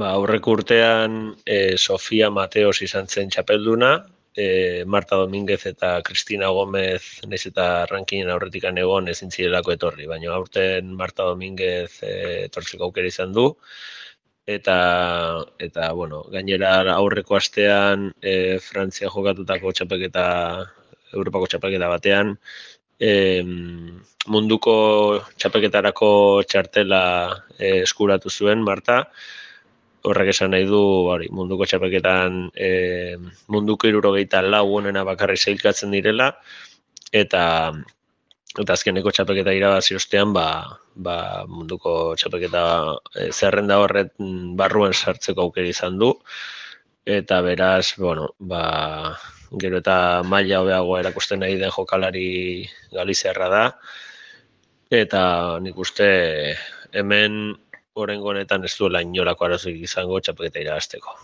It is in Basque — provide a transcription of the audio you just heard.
Ba, aurrek urtean e, Sofia Mateos izan zen txapelduna, e, Marta Dominguez eta Cristina Gomez naiz eta rankinen aurretik egon ezin zirelako etorri, baina aurten Marta Dominguez e, etortzeko aukera izan du, eta eta bueno, gainera aurreko astean e, Frantzia jokatutako txapeketa Europako txapeketa batean e, munduko txapeketarako txartela e, eskuratu zuen Marta horrek esan nahi du hori, munduko txapeketan e, munduko irurogeita lau honena bakarri zeilkatzen direla eta eta azkeneko txapeketa irabazi ostean ba, ba munduko txapeketa e, zerrenda horret barruan sartzeko aukera izan du. Eta beraz, bueno, ba, gero eta maila hobeago erakusten nahi den jokalari galizerra da. Eta nik uste hemen orengo honetan ez duela inolako arazoik izango txapeketa irabazteko.